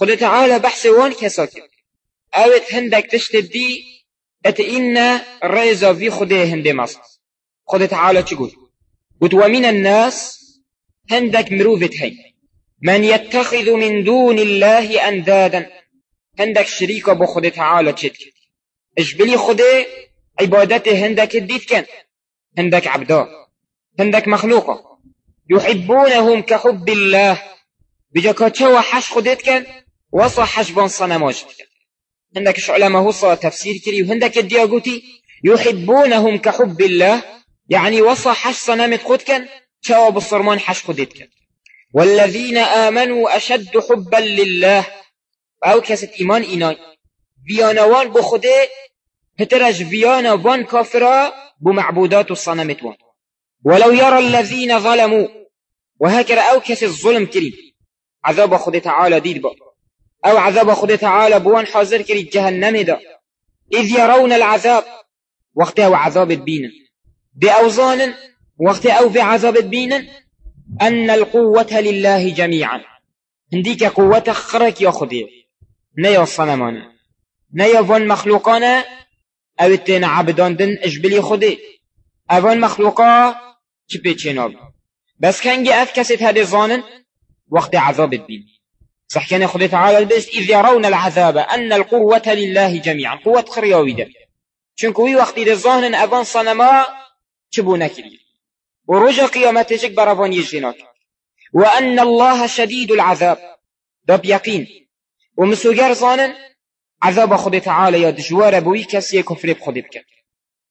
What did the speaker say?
خود تعالى بحث وان كساك اوت هندك تشتد دي إت إن ريزا في خده هندي مصر خود تعالى تقول قلت ومن الناس هندك مروفت هي من يتخذ من دون الله أندادا. هندك شريكة بخود تعالى تشتك اجبلي خده عبادته هندك الديت كان؟ هندك عبدا هندك مخلوقة. يحبونهم كحب الله. بجاكا تشوى حش خدت كان؟ وصا حش بان صنماش هندك علماء هو تفسير كري وهندك الدياغوتي يحبونهم كحب الله. يعني وصا حش صنمت خد كان تشوى بالصرمان حش خدت كان والذين آمنوا أشد حبا لله. أو كست إيمان إيناي بيانوان بخده هترج بيانا وان كافرا بمعبودات الصنمت وان. ولو يرى الذين ظلموا وهكذا أو كس الظلم كريم عذاب خد تعالى ديد با. أو عذاب خد تعالى بوان حاضر كري جهنم دا. إذ يرون العذاب وقتها وعذاب البين بأوزان وقتها أو في عذاب البين أن القوة لله جميعا. هنديك قوة خرك يا خدي. نيا الصنمان نيا فون مخلوقانا أو التين عبدان دن إجبلي خدي. اوان مخلوقا چناب بس کنگی اف کسیت هده زانن وقت عذاب الدين صح كان خدي تعالى البس إذ يرون العذاب أن القوة لله جميعا. قوة خرياوي ده چونكو وي وقت ده ظاهن أبان صنما چبو نكري ورجع قيامتك برافان يجيناك. وأن الله شديد العذاب. ده بيقين ومسوغر ظانن عذاب خدي تعالى يا دجوار بوي كسي كفر بخدي بكت.